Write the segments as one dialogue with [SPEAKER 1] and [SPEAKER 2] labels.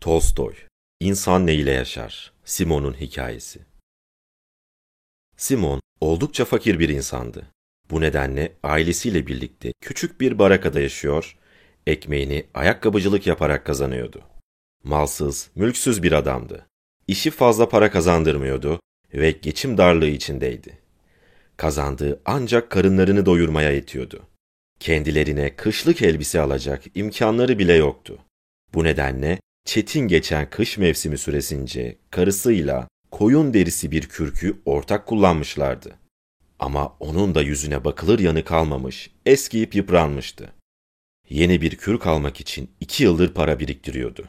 [SPEAKER 1] Tolstoy İnsan neyle yaşar? Simon'un hikayesi. Simon oldukça fakir bir insandı. Bu nedenle ailesiyle birlikte küçük bir barakada yaşıyor, ekmeğini ayakkabıcılık yaparak kazanıyordu. Malsız, mülksüz bir adamdı. İşi fazla para kazandırmıyordu ve geçim darlığı içindeydi. Kazandığı ancak karınlarını doyurmaya yetiyordu. Kendilerine kışlık elbise alacak imkanları bile yoktu. Bu nedenle çetin geçen kış mevsimi süresince karısıyla koyun derisi bir kürkü ortak kullanmışlardı. Ama onun da yüzüne bakılır yanı kalmamış, eskiyip yıpranmıştı. Yeni bir kürk almak için iki yıldır para biriktiriyordu.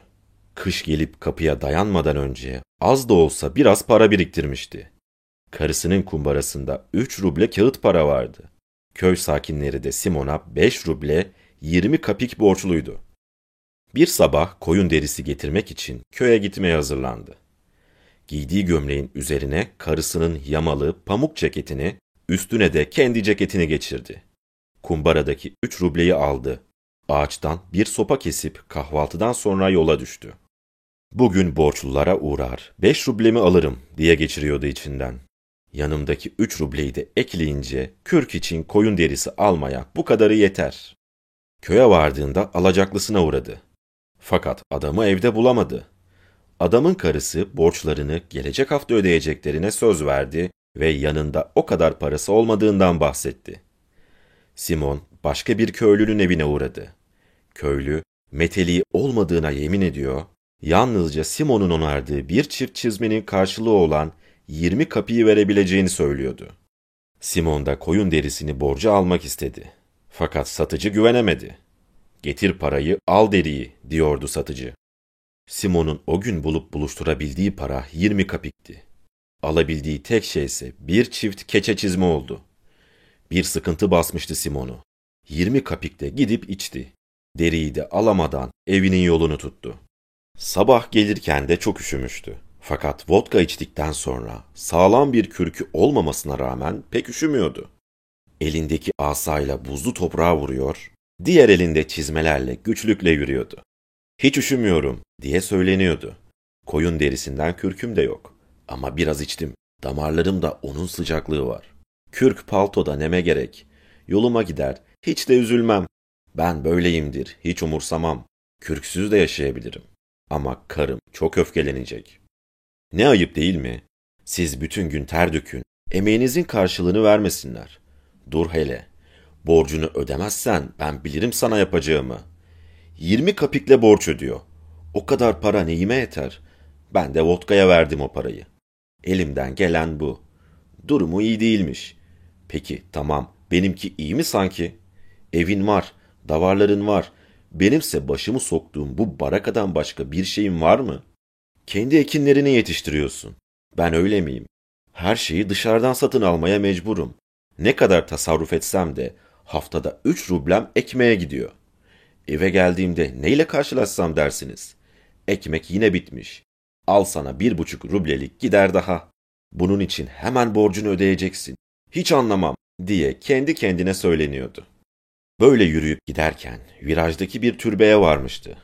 [SPEAKER 1] Kış gelip kapıya dayanmadan önce az da olsa biraz para biriktirmişti. Karısının kumbarasında üç ruble kağıt para vardı. Köy sakinleri de Simon'a beş ruble yirmi kapik borçluydu. Bir sabah koyun derisi getirmek için köye gitmeye hazırlandı. Giydiği gömleğin üzerine karısının yamalı pamuk ceketini, üstüne de kendi ceketini geçirdi. Kumbaradaki üç rubleyi aldı. Ağaçtan bir sopa kesip kahvaltıdan sonra yola düştü. Bugün borçlulara uğrar, beş rublemi alırım diye geçiriyordu içinden. Yanımdaki üç rubleyi de ekleyince kürk için koyun derisi almaya bu kadarı yeter. Köye vardığında alacaklısına uğradı. Fakat adamı evde bulamadı. Adamın karısı borçlarını gelecek hafta ödeyeceklerine söz verdi ve yanında o kadar parası olmadığından bahsetti. Simon başka bir köylünün evine uğradı. Köylü meteliği olmadığına yemin ediyor, yalnızca Simon'un onardığı bir çift çizmenin karşılığı olan 20 kapıyı verebileceğini söylüyordu. Simon da koyun derisini borcu almak istedi. Fakat satıcı güvenemedi. Getir parayı, al deriyi, diyordu satıcı. Simon'un o gün bulup buluşturabildiği para 20 kapikti. Alabildiği tek şey ise bir çift keçe çizme oldu. Bir sıkıntı basmıştı Simon'u. 20 kapikte gidip içti. Deriyi de alamadan evinin yolunu tuttu. Sabah gelirken de çok üşümüştü. Fakat vodka içtikten sonra sağlam bir kürkü olmamasına rağmen pek üşümüyordu. Elindeki asayla buzlu toprağa vuruyor, diğer elinde çizmelerle güçlükle yürüyordu. Hiç üşümüyorum diye söyleniyordu. Koyun derisinden kürküm de yok. Ama biraz içtim. Damarlarımda onun sıcaklığı var. Kürk paltoda neme gerek. Yoluma gider, hiç de üzülmem. Ben böyleyimdir, hiç umursamam. Kürksüz de yaşayabilirim. Ama karım çok öfkelenecek. Ne ayıp değil mi? Siz bütün gün ter dökün, emeğinizin karşılığını vermesinler. Dur hele. Borcunu ödemezsen ben bilirim sana yapacağımı. 20 kapikle borç ödüyor. O kadar para neyime yeter? Ben de vodkaya verdim o parayı. Elimden gelen bu. Durumu iyi değilmiş. Peki tamam benimki iyi mi sanki? Evin var, davarların var. Benimse başımı soktuğum bu barakadan başka bir şeyim var mı? Kendi ekinlerini yetiştiriyorsun. Ben öyle miyim? Her şeyi dışarıdan satın almaya mecburum. Ne kadar tasarruf etsem de haftada üç rublem ekmeğe gidiyor. Eve geldiğimde neyle karşılaşsam dersiniz? Ekmek yine bitmiş. Al sana bir buçuk rublelik gider daha. Bunun için hemen borcunu ödeyeceksin. Hiç anlamam diye kendi kendine söyleniyordu. Böyle yürüyüp giderken virajdaki bir türbeye varmıştı.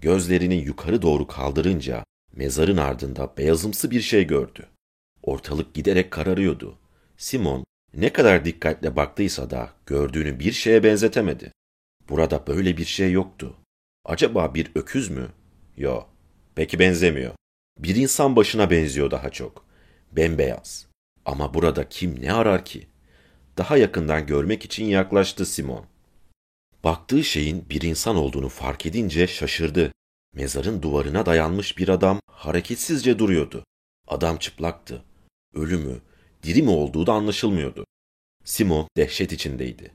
[SPEAKER 1] Gözlerini yukarı doğru kaldırınca mezarın ardında beyazımsı bir şey gördü. Ortalık giderek kararıyordu. Simon ne kadar dikkatle baktıysa da gördüğünü bir şeye benzetemedi. Burada böyle bir şey yoktu. Acaba bir öküz mü? Yo, peki benzemiyor. Bir insan başına benziyor daha çok. Bembeyaz. Ama burada kim ne arar ki? Daha yakından görmek için yaklaştı Simon. Baktığı şeyin bir insan olduğunu fark edince şaşırdı. Mezarın duvarına dayanmış bir adam hareketsizce duruyordu. Adam çıplaktı. Ölü mü, diri mi olduğu da anlaşılmıyordu. Simon dehşet içindeydi.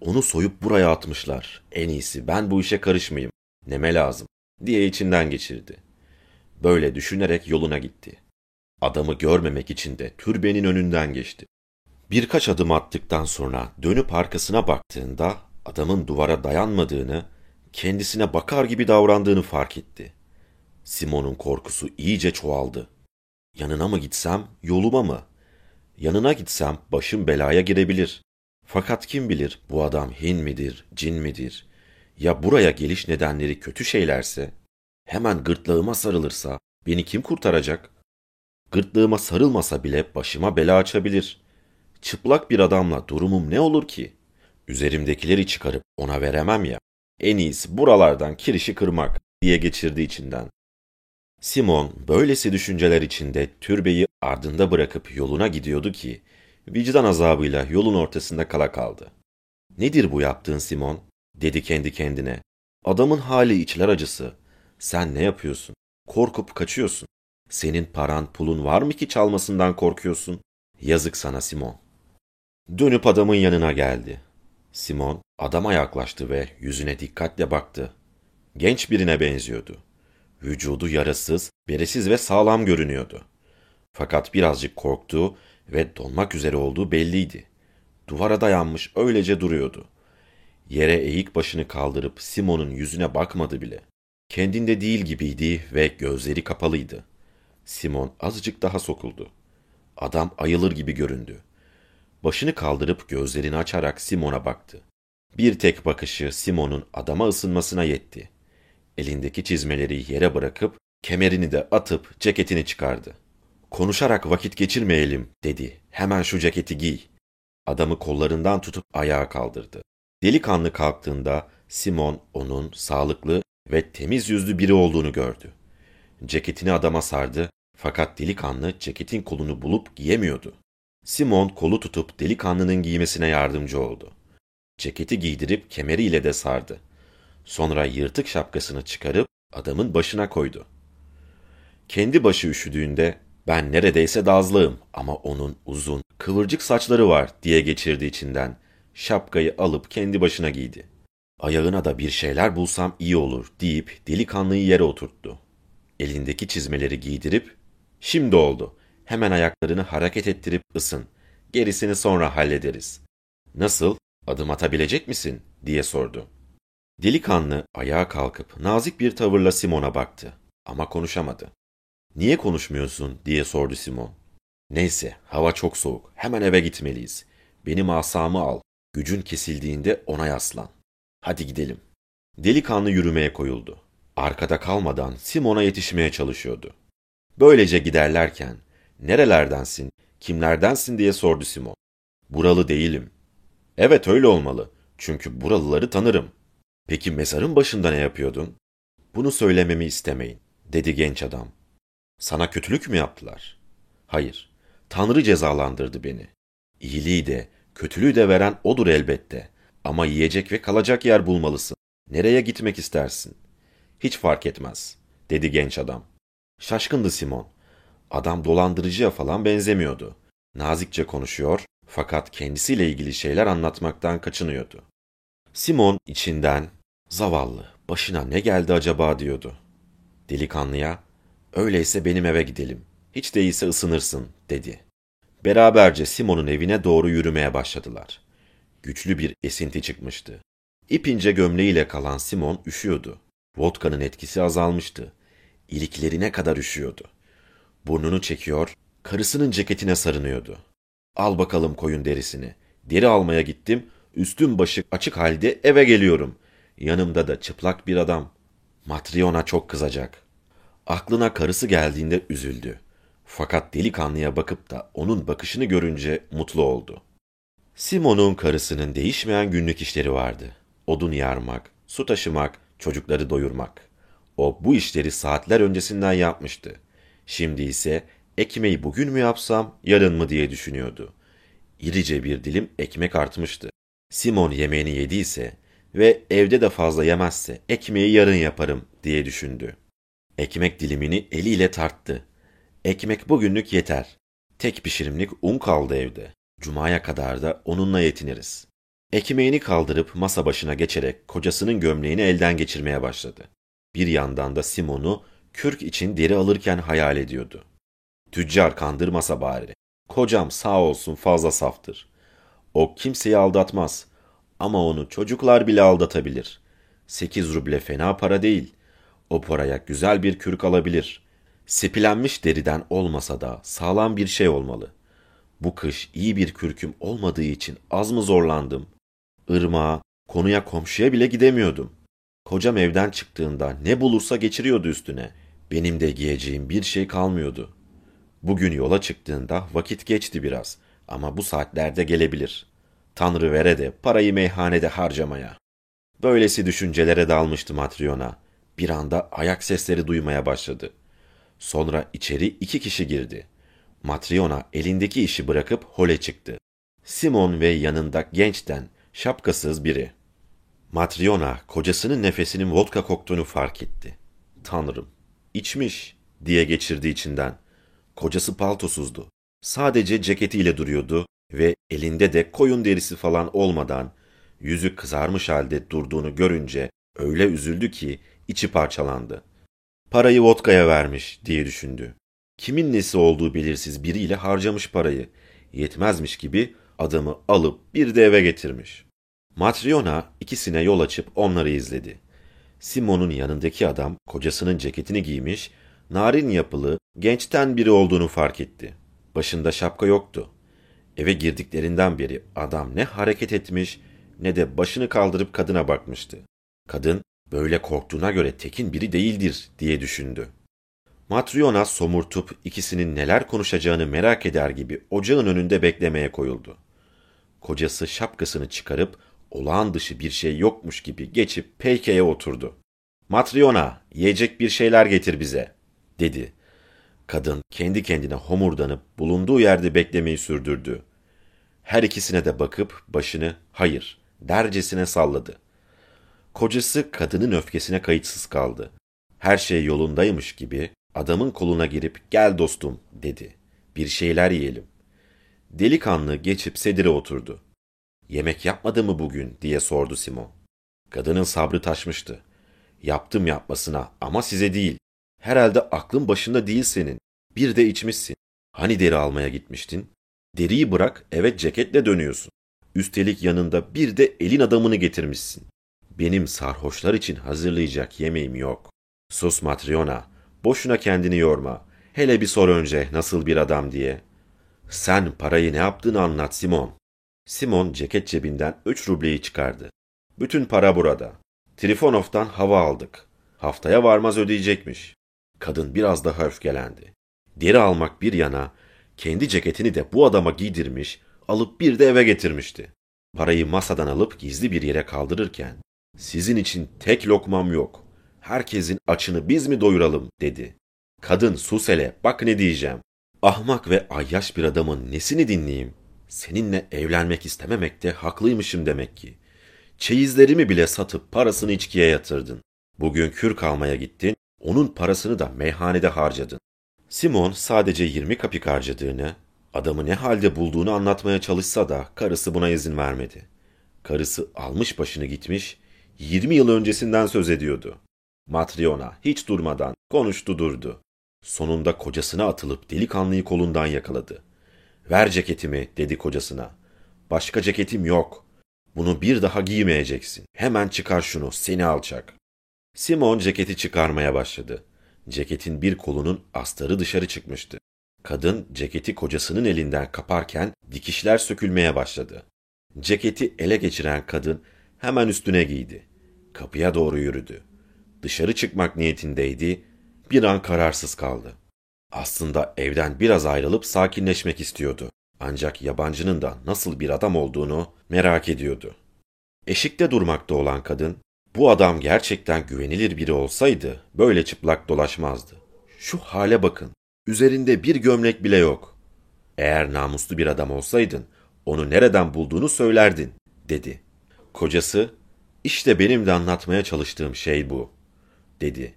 [SPEAKER 1] Onu soyup buraya atmışlar. En iyisi ben bu işe karışmayayım. Neme lazım diye içinden geçirdi. Böyle düşünerek yoluna gitti. Adamı görmemek için de türbenin önünden geçti. Birkaç adım attıktan sonra dönüp arkasına baktığında adamın duvara dayanmadığını, kendisine bakar gibi davrandığını fark etti. Simon'un korkusu iyice çoğaldı. Yanına mı gitsem, yoluma mı? Yanına gitsem başım belaya girebilir. Fakat kim bilir bu adam Hin midir, cin midir? Ya buraya geliş nedenleri kötü şeylerse? hemen gırtlağıma sarılırsa beni kim kurtaracak? Gırtlığıma sarılmasa bile başıma bela açabilir. Çıplak bir adamla durumum ne olur ki? Üzerimdekileri çıkarıp ona veremem ya. En iyisi buralardan kirişi kırmak diye geçirdi içinden. Simon böylesi düşünceler içinde türbeyi ardında bırakıp yoluna gidiyordu ki vicdan azabıyla yolun ortasında kala kaldı. Nedir bu yaptığın Simon? dedi kendi kendine. Adamın hali içler acısı. Sen ne yapıyorsun? Korkup kaçıyorsun. Senin paran pulun var mı ki çalmasından korkuyorsun? Yazık sana Simon. Dönüp adamın yanına geldi. Simon adama yaklaştı ve yüzüne dikkatle baktı. Genç birine benziyordu. Vücudu yarasız, beresiz ve sağlam görünüyordu. Fakat birazcık korktuğu ve donmak üzere olduğu belliydi. Duvara dayanmış öylece duruyordu. Yere eğik başını kaldırıp Simon'un yüzüne bakmadı bile. Kendinde değil gibiydi ve gözleri kapalıydı. Simon azıcık daha sokuldu. Adam ayılır gibi göründü. Başını kaldırıp gözlerini açarak Simon'a baktı. Bir tek bakışı Simon'un adama ısınmasına yetti. Elindeki çizmeleri yere bırakıp kemerini de atıp ceketini çıkardı. Konuşarak vakit geçirmeyelim dedi. Hemen şu ceketi giy. Adamı kollarından tutup ayağa kaldırdı. Delikanlı kalktığında Simon onun sağlıklı ve temiz yüzlü biri olduğunu gördü. Ceketini adama sardı fakat delikanlı ceketin kolunu bulup giyemiyordu. Simon kolu tutup delikanlının giymesine yardımcı oldu. Ceketi giydirip kemeriyle de sardı. Sonra yırtık şapkasını çıkarıp adamın başına koydu. Kendi başı üşüdüğünde ben neredeyse dazlığım ama onun uzun, kıvırcık saçları var diye geçirdi içinden. Şapkayı alıp kendi başına giydi. Ayağına da bir şeyler bulsam iyi olur deyip delikanlıyı yere oturttu. Elindeki çizmeleri giydirip, şimdi oldu, hemen ayaklarını hareket ettirip ısın, gerisini sonra hallederiz. Nasıl, adım atabilecek misin diye sordu. Delikanlı ayağa kalkıp nazik bir tavırla Simon'a baktı ama konuşamadı. Niye konuşmuyorsun diye sordu Simon. Neyse hava çok soğuk hemen eve gitmeliyiz. Benim asamı al. Gücün kesildiğinde ona yaslan. Hadi gidelim. Delikanlı yürümeye koyuldu. Arkada kalmadan Simon'a yetişmeye çalışıyordu. Böylece giderlerken nerelerdensin, kimlerdensin diye sordu Simon. Buralı değilim. Evet öyle olmalı. Çünkü buralıları tanırım. Peki mezarın başında ne yapıyordun? Bunu söylememi istemeyin, dedi genç adam. Sana kötülük mü yaptılar? Hayır, Tanrı cezalandırdı beni. İyiliği de, kötülüğü de veren odur elbette. Ama yiyecek ve kalacak yer bulmalısın. Nereye gitmek istersin? Hiç fark etmez, dedi genç adam. Şaşkındı Simon. Adam dolandırıcıya falan benzemiyordu. Nazikçe konuşuyor fakat kendisiyle ilgili şeyler anlatmaktan kaçınıyordu. Simon içinden zavallı başına ne geldi acaba diyordu. Delikanlıya öyleyse benim eve gidelim. Hiç değilse ısınırsın dedi. Beraberce Simon'un evine doğru yürümeye başladılar. Güçlü bir esinti çıkmıştı. İpince gömleğiyle kalan Simon üşüyordu. Vodka'nın etkisi azalmıştı. İliklerine kadar üşüyordu. Burnunu çekiyor, karısının ceketine sarınıyordu. Al bakalım koyun derisini. Deri almaya gittim, üstüm başı açık halde eve geliyorum. Yanımda da çıplak bir adam. Matryona çok kızacak. Aklına karısı geldiğinde üzüldü. Fakat delikanlıya bakıp da onun bakışını görünce mutlu oldu. Simon'un karısının değişmeyen günlük işleri vardı. Odun yarmak, su taşımak, çocukları doyurmak. O bu işleri saatler öncesinden yapmıştı. Şimdi ise ekmeği bugün mü yapsam, yarın mı diye düşünüyordu. İrice bir dilim ekmek artmıştı. Simon yemeğini yediyse ve evde de fazla yemezse ekmeği yarın yaparım diye düşündü. Ekmek dilimini eliyle tarttı. Ekmek bugünlük yeter. Tek pişirimlik un kaldı evde. Cuma'ya kadar da onunla yetiniriz. Ekmeğini kaldırıp masa başına geçerek kocasının gömleğini elden geçirmeye başladı. Bir yandan da Simon'u kürk için deri alırken hayal ediyordu. Tüccar kandırmasa bari. Kocam sağ olsun fazla saftır. O kimseyi aldatmaz. Ama onu çocuklar bile aldatabilir. Sekiz ruble fena para değil. O paraya güzel bir kürk alabilir. Sepilenmiş deriden olmasa da sağlam bir şey olmalı. Bu kış iyi bir kürküm olmadığı için az mı zorlandım? Irmağa, konuya komşuya bile gidemiyordum. Kocam evden çıktığında ne bulursa geçiriyordu üstüne. Benim de giyeceğim bir şey kalmıyordu. Bugün yola çıktığında vakit geçti biraz ama bu saatlerde gelebilir. Tanrı vere de parayı meyhanede harcamaya. Böylesi düşüncelere dalmıştı Matryona. Bir anda ayak sesleri duymaya başladı. Sonra içeri iki kişi girdi. Matryona elindeki işi bırakıp hole çıktı. Simon ve yanında gençten, şapkasız biri. Matryona kocasının nefesinin vodka koktuğunu fark etti. Tanrım, içmiş diye geçirdi içinden. Kocası paltosuzdu. Sadece ceketiyle duruyordu ve elinde de koyun derisi falan olmadan yüzü kızarmış halde durduğunu görünce öyle üzüldü ki içi parçalandı. Parayı vodkaya vermiş diye düşündü. Kimin nesi olduğu belirsiz biriyle harcamış parayı. Yetmezmiş gibi adamı alıp bir de eve getirmiş. Matryona ikisine yol açıp onları izledi. Simon'un yanındaki adam kocasının ceketini giymiş, narin yapılı, gençten biri olduğunu fark etti. Başında şapka yoktu. Eve girdiklerinden beri adam ne hareket etmiş ne de başını kaldırıp kadına bakmıştı. Kadın böyle korktuğuna göre tekin biri değildir diye düşündü. Matryona somurtup ikisinin neler konuşacağını merak eder gibi ocağın önünde beklemeye koyuldu. Kocası şapkasını çıkarıp olağan dışı bir şey yokmuş gibi geçip peykeye oturdu. Matryona, yiyecek bir şeyler getir bize, dedi. Kadın kendi kendine homurdanıp bulunduğu yerde beklemeyi sürdürdü. Her ikisine de bakıp başını hayır dercesine salladı. Kocası kadının öfkesine kayıtsız kaldı. Her şey yolundaymış gibi adamın koluna girip gel dostum dedi. Bir şeyler yiyelim. Delikanlı geçip sedire oturdu. Yemek yapmadı mı bugün diye sordu Simon. Kadının sabrı taşmıştı. Yaptım yapmasına ama size değil. Herhalde aklın başında değil senin. Bir de içmişsin. Hani deri almaya gitmiştin? Deriyi bırak eve ceketle dönüyorsun. Üstelik yanında bir de elin adamını getirmişsin. Benim sarhoşlar için hazırlayacak yemeğim yok. Sus Matryona, boşuna kendini yorma. Hele bir sor önce nasıl bir adam diye. Sen parayı ne yaptığını anlat Simon. Simon ceket cebinden üç rubleyi çıkardı. Bütün para burada. Trifonov'dan hava aldık. Haftaya varmaz ödeyecekmiş. Kadın biraz daha öfkelendi. Deri almak bir yana, kendi ceketini de bu adama giydirmiş, alıp bir de eve getirmişti. Parayı masadan alıp gizli bir yere kaldırırken, sizin için tek lokmam yok. Herkesin açını biz mi doyuralım dedi. Kadın sus hele bak ne diyeceğim. Ahmak ve ayyaş bir adamın nesini dinleyeyim? Seninle evlenmek istememekte haklıymışım demek ki. Çeyizlerimi bile satıp parasını içkiye yatırdın. Bugün kürk almaya gittin, onun parasını da meyhanede harcadın. Simon sadece 20 kapik harcadığını, adamı ne halde bulduğunu anlatmaya çalışsa da karısı buna izin vermedi. Karısı almış başını gitmiş, 20 yıl öncesinden söz ediyordu. Matryona hiç durmadan konuştu durdu. Sonunda kocasına atılıp delikanlıyı kolundan yakaladı. Ver ceketimi dedi kocasına. Başka ceketim yok. Bunu bir daha giymeyeceksin. Hemen çıkar şunu seni alçak. Simon ceketi çıkarmaya başladı. Ceketin bir kolunun astarı dışarı çıkmıştı. Kadın ceketi kocasının elinden kaparken dikişler sökülmeye başladı. Ceketi ele geçiren kadın hemen üstüne giydi. Kapıya doğru yürüdü. Dışarı çıkmak niyetindeydi. Bir an kararsız kaldı. Aslında evden biraz ayrılıp sakinleşmek istiyordu. Ancak yabancının da nasıl bir adam olduğunu merak ediyordu. Eşikte durmakta olan kadın, bu adam gerçekten güvenilir biri olsaydı böyle çıplak dolaşmazdı. Şu hale bakın, üzerinde bir gömlek bile yok. Eğer namuslu bir adam olsaydın, onu nereden bulduğunu söylerdin, dedi. Kocası, işte benim de anlatmaya çalıştığım şey bu, dedi.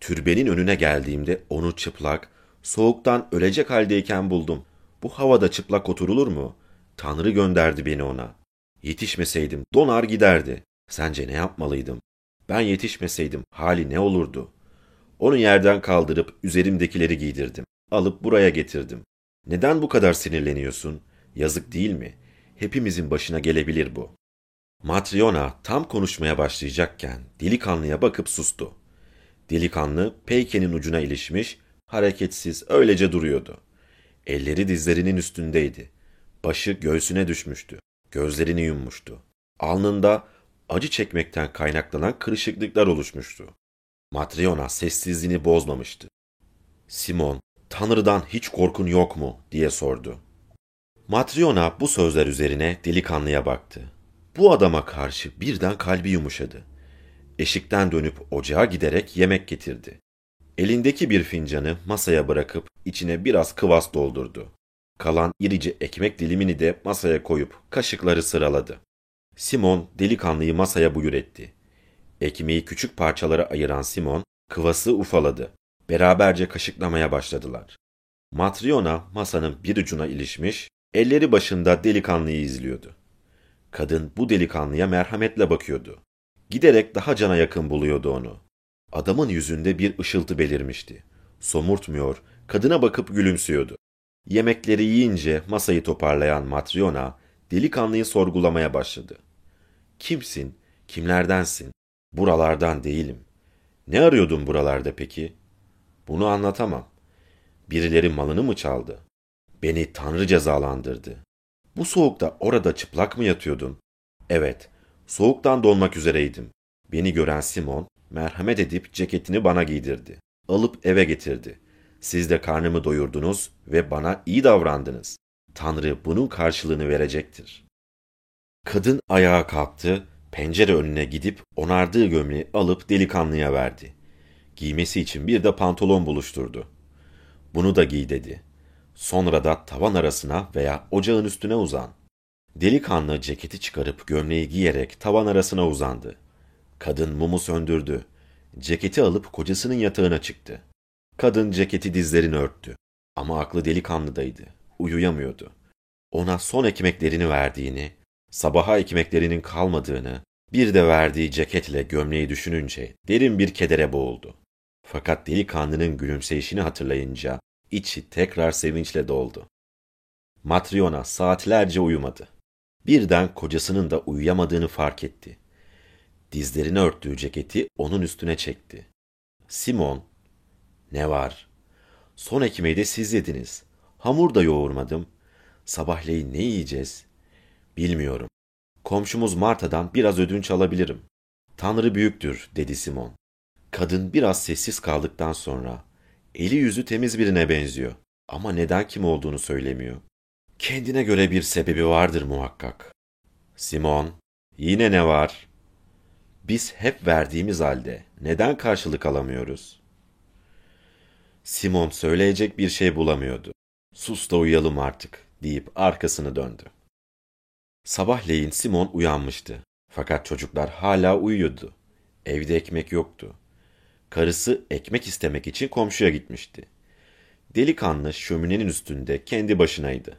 [SPEAKER 1] Türbenin önüne geldiğimde onu çıplak, soğuktan ölecek haldeyken buldum. Bu havada çıplak oturulur mu? Tanrı gönderdi beni ona. Yetişmeseydim donar giderdi. Sence ne yapmalıydım? Ben yetişmeseydim hali ne olurdu? Onu yerden kaldırıp üzerimdekileri giydirdim. Alıp buraya getirdim. Neden bu kadar sinirleniyorsun? Yazık değil mi? Hepimizin başına gelebilir bu. Matryona tam konuşmaya başlayacakken delikanlıya bakıp sustu. Delikanlı peykenin ucuna ilişmiş, hareketsiz öylece duruyordu. Elleri dizlerinin üstündeydi. Başı göğsüne düşmüştü. Gözlerini yummuştu. Alnında acı çekmekten kaynaklanan kırışıklıklar oluşmuştu. Matryona sessizliğini bozmamıştı. Simon, Tanrı'dan hiç korkun yok mu diye sordu. Matryona bu sözler üzerine delikanlıya baktı. Bu adama karşı birden kalbi yumuşadı. Eşikten dönüp ocağa giderek yemek getirdi. Elindeki bir fincanı masaya bırakıp içine biraz kıvas doldurdu. Kalan irice ekmek dilimini de masaya koyup kaşıkları sıraladı. Simon delikanlıyı masaya buyur etti. Ekmeği küçük parçalara ayıran Simon kıvası ufaladı. Beraberce kaşıklamaya başladılar. Matryona masanın bir ucuna ilişmiş, elleri başında delikanlıyı izliyordu. Kadın bu delikanlıya merhametle bakıyordu. Giderek daha cana yakın buluyordu onu. Adamın yüzünde bir ışıltı belirmişti. Somurtmuyor, kadına bakıp gülümsüyordu. Yemekleri yiyince masayı toparlayan Matryona, delikanlıyı sorgulamaya başladı. Kimsin? Kimlerdensin? Buralardan değilim. Ne arıyordun buralarda peki? Bunu anlatamam. Birileri malını mı çaldı? Beni Tanrı cezalandırdı. Bu soğukta orada çıplak mı yatıyordun? Evet, soğuktan donmak üzereydim. Beni gören Simon, merhamet edip ceketini bana giydirdi. Alıp eve getirdi. Siz de karnımı doyurdunuz ve bana iyi davrandınız. Tanrı bunun karşılığını verecektir. Kadın ayağa kalktı, pencere önüne gidip onardığı gömleği alıp delikanlıya verdi. Giymesi için bir de pantolon buluşturdu. Bunu da giy dedi. Sonra da tavan arasına veya ocağın üstüne uzan. Delikanlı ceketi çıkarıp gömleği giyerek tavan arasına uzandı. Kadın mumu söndürdü. Ceketi alıp kocasının yatağına çıktı. Kadın ceketi dizlerini örttü. Ama aklı delikanlıdaydı. Uyuyamıyordu. Ona son ekmeklerini verdiğini, sabaha ekmeklerinin kalmadığını, bir de verdiği ceketle gömleği düşününce derin bir kedere boğuldu. Fakat delikanlının gülümseyişini hatırlayınca içi tekrar sevinçle doldu. Matryona saatlerce uyumadı. Birden kocasının da uyuyamadığını fark etti. Dizlerini örttüğü ceketi onun üstüne çekti. Simon, ne var? Son ekmeği de siz yediniz. Hamur da yoğurmadım. Sabahleyin ne yiyeceğiz? Bilmiyorum. Komşumuz Marta'dan biraz ödünç alabilirim. Tanrı büyüktür, dedi Simon. Kadın biraz sessiz kaldıktan sonra, eli yüzü temiz birine benziyor ama neden kim olduğunu söylemiyor. Kendine göre bir sebebi vardır muhakkak. Simon, yine ne var? Biz hep verdiğimiz halde neden karşılık alamıyoruz? Simon söyleyecek bir şey bulamıyordu. Sus da uyuyalım artık deyip arkasını döndü. Sabahleyin Simon uyanmıştı. Fakat çocuklar hala uyuyordu. Evde ekmek yoktu. Karısı ekmek istemek için komşuya gitmişti. Delikanlı şöminenin üstünde kendi başınaydı.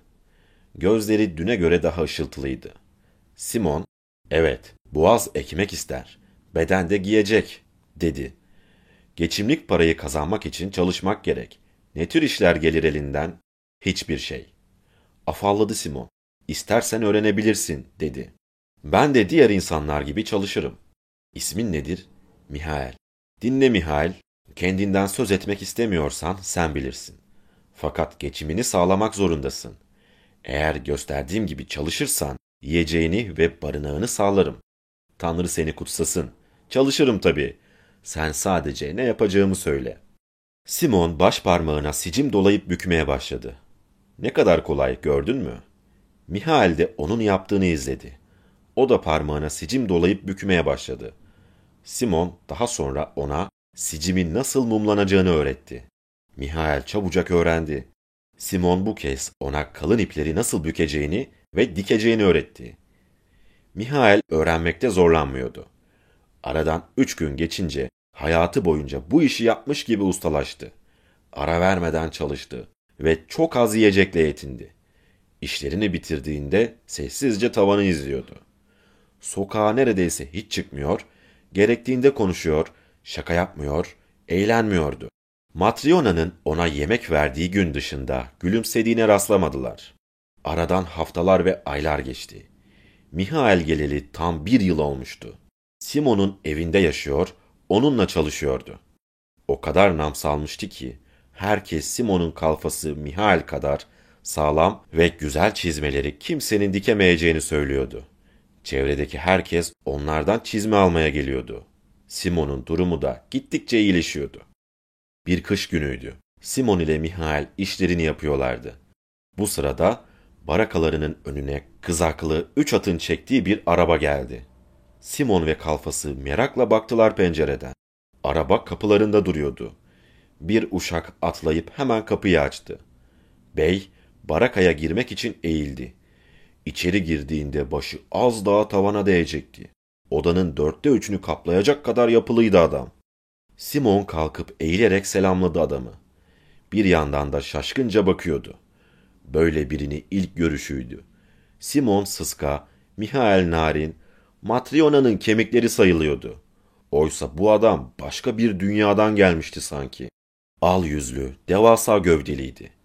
[SPEAKER 1] Gözleri düne göre daha ışıltılıydı. Simon, evet boğaz ekmek ister, beden de giyecek, dedi. Geçimlik parayı kazanmak için çalışmak gerek. Ne tür işler gelir elinden? Hiçbir şey. Afalladı Simon. İstersen öğrenebilirsin, dedi. Ben de diğer insanlar gibi çalışırım. İsmin nedir? Mihail. Dinle Mihail, kendinden söz etmek istemiyorsan sen bilirsin. Fakat geçimini sağlamak zorundasın. Eğer gösterdiğim gibi çalışırsan yiyeceğini ve barınağını sağlarım. Tanrı seni kutsasın. Çalışırım tabii. Sen sadece ne yapacağımı söyle. Simon baş parmağına sicim dolayıp bükmeye başladı. Ne kadar kolay gördün mü? Mihail de onun yaptığını izledi. O da parmağına sicim dolayıp bükmeye başladı. Simon daha sonra ona sicimin nasıl mumlanacağını öğretti. Mihail çabucak öğrendi. Simon bu kez ona kalın ipleri nasıl bükeceğini ve dikeceğini öğretti. Mihail öğrenmekte zorlanmıyordu. Aradan üç gün geçince hayatı boyunca bu işi yapmış gibi ustalaştı. Ara vermeden çalıştı ve çok az yiyecekle yetindi. İşlerini bitirdiğinde sessizce tavanı izliyordu. Sokağa neredeyse hiç çıkmıyor, gerektiğinde konuşuyor, şaka yapmıyor, eğlenmiyordu. Matryona'nın ona yemek verdiği gün dışında gülümsediğine rastlamadılar. Aradan haftalar ve aylar geçti. Mihail geleli tam bir yıl olmuştu. Simon'un evinde yaşıyor, onunla çalışıyordu. O kadar nam salmıştı ki, herkes Simon'un kalfası Mihail kadar sağlam ve güzel çizmeleri kimsenin dikemeyeceğini söylüyordu. Çevredeki herkes onlardan çizme almaya geliyordu. Simon'un durumu da gittikçe iyileşiyordu. Bir kış günüydü. Simon ile Mihail işlerini yapıyorlardı. Bu sırada barakalarının önüne kızaklı üç atın çektiği bir araba geldi. Simon ve kalfası merakla baktılar pencereden. Araba kapılarında duruyordu. Bir uşak atlayıp hemen kapıyı açtı. Bey, barakaya girmek için eğildi. İçeri girdiğinde başı az daha tavana değecekti. Odanın dörtte üçünü kaplayacak kadar yapılıydı adam. Simon kalkıp eğilerek selamladı adamı. Bir yandan da şaşkınca bakıyordu. Böyle birini ilk görüşüydü. Simon sıska, Mihail narin, Matryona'nın kemikleri sayılıyordu. Oysa bu adam başka bir dünyadan gelmişti sanki. Al yüzlü, devasa gövdeliydi.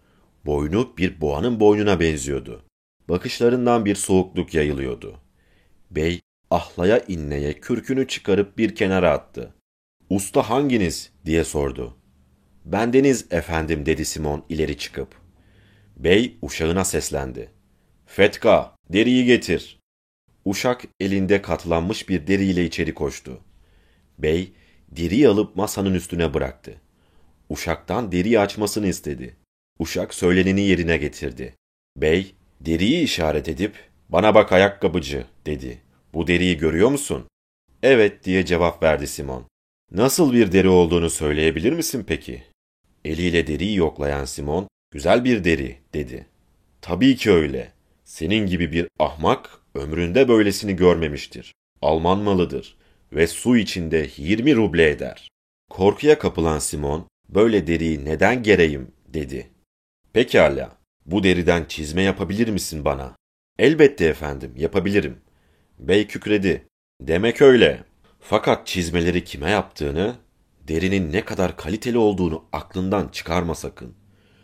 [SPEAKER 1] Boynu bir boğanın boynuna benziyordu. Bakışlarından bir soğukluk yayılıyordu. Bey ahlaya inleye kürkünü çıkarıp bir kenara attı. Usta hanginiz diye sordu. Bendeniz efendim dedi Simon ileri çıkıp. Bey uşağına seslendi. Fetka deriyi getir. Uşak elinde katlanmış bir deriyle içeri koştu. Bey deriyi alıp masanın üstüne bıraktı. Uşaktan deriyi açmasını istedi. Uşak söyleneni yerine getirdi. Bey deriyi işaret edip bana bak ayakkabıcı dedi. Bu deriyi görüyor musun? Evet diye cevap verdi Simon. Nasıl bir deri olduğunu söyleyebilir misin peki? Eliyle deriyi yoklayan Simon, güzel bir deri dedi. Tabii ki öyle. Senin gibi bir ahmak ömründe böylesini görmemiştir. Alman malıdır ve su içinde 20 ruble eder. Korkuya kapılan Simon, böyle deriyi neden gereyim dedi. Pekala, bu deriden çizme yapabilir misin bana? Elbette efendim, yapabilirim. Bey kükredi. Demek öyle. Fakat çizmeleri kime yaptığını, derinin ne kadar kaliteli olduğunu aklından çıkarma sakın.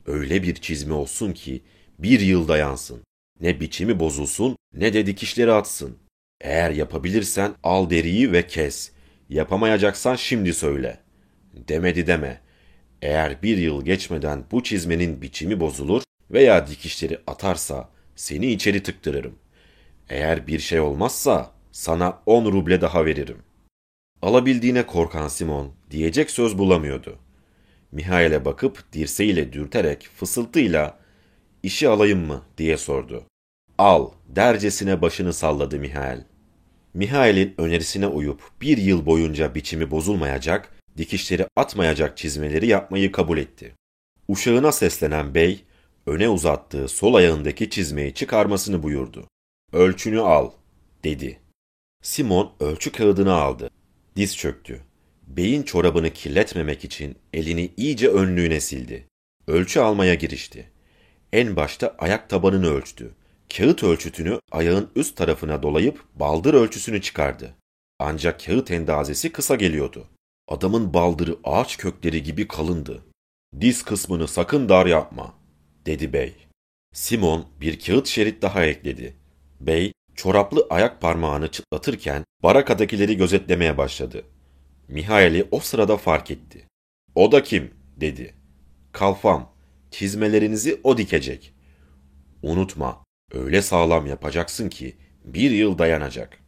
[SPEAKER 1] Öyle bir çizme olsun ki bir yıl dayansın. Ne biçimi bozulsun ne de dikişleri atsın. Eğer yapabilirsen al deriyi ve kes. Yapamayacaksan şimdi söyle. Demedi deme. Eğer bir yıl geçmeden bu çizmenin biçimi bozulur veya dikişleri atarsa seni içeri tıktırırım. Eğer bir şey olmazsa sana on ruble daha veririm. Alabildiğine korkan Simon diyecek söz bulamıyordu. Mihail'e bakıp dirseğiyle dürterek fısıltıyla işi alayım mı diye sordu. Al dercesine başını salladı Mihail. Mihail'in önerisine uyup bir yıl boyunca biçimi bozulmayacak, dikişleri atmayacak çizmeleri yapmayı kabul etti. Uşağına seslenen bey, öne uzattığı sol ayağındaki çizmeyi çıkarmasını buyurdu. Ölçünü al, dedi. Simon ölçü kağıdını aldı. Diz çöktü. Beyin çorabını kirletmemek için elini iyice önlüğüne sildi. Ölçü almaya girişti. En başta ayak tabanını ölçtü. Kağıt ölçütünü ayağın üst tarafına dolayıp baldır ölçüsünü çıkardı. Ancak kağıt endazesi kısa geliyordu. Adamın baldırı ağaç kökleri gibi kalındı. Diz kısmını sakın dar yapma, dedi bey. Simon bir kağıt şerit daha ekledi. Bey, çoraplı ayak parmağını çıtlatırken barakadakileri gözetlemeye başladı. Mihail'i o sırada fark etti. O da kim? dedi. Kalfam, çizmelerinizi o dikecek. Unutma, öyle sağlam yapacaksın ki bir yıl dayanacak.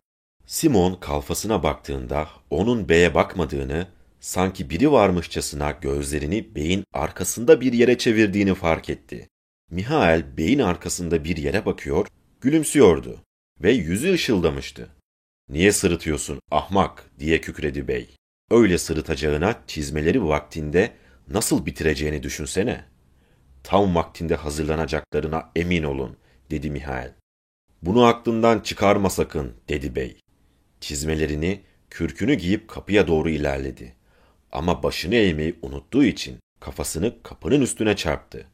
[SPEAKER 1] Simon kalfasına baktığında onun beye bakmadığını, sanki biri varmışçasına gözlerini beyin arkasında bir yere çevirdiğini fark etti. Mihail beyin arkasında bir yere bakıyor, gülümsüyordu ve yüzü ışıldamıştı. Niye sırıtıyorsun ahmak diye kükredi bey. Öyle sırıtacağına çizmeleri vaktinde nasıl bitireceğini düşünsene. Tam vaktinde hazırlanacaklarına emin olun dedi Mihail. Bunu aklından çıkarma sakın dedi bey. Çizmelerini, kürkünü giyip kapıya doğru ilerledi. Ama başını eğmeyi unuttuğu için kafasını kapının üstüne çarptı.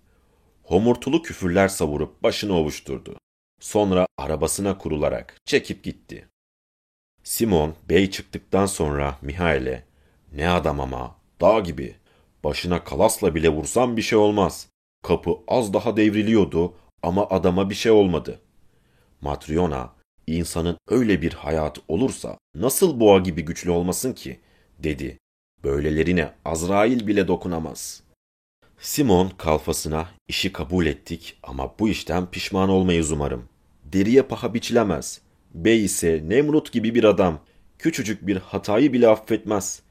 [SPEAKER 1] Homurtulu küfürler savurup başını ovuşturdu. Sonra arabasına kurularak çekip gitti. Simon bey çıktıktan sonra Mihail'e ne adam ama dağ gibi başına kalasla bile vursam bir şey olmaz. Kapı az daha devriliyordu ama adama bir şey olmadı. Matryona insanın öyle bir hayatı olursa nasıl boğa gibi güçlü olmasın ki dedi. Böylelerine Azrail bile dokunamaz. Simon kalfasına işi kabul ettik ama bu işten pişman olmayız umarım. Deriye paha biçilemez. Bey ise Nemrut gibi bir adam. Küçücük bir hatayı bile affetmez.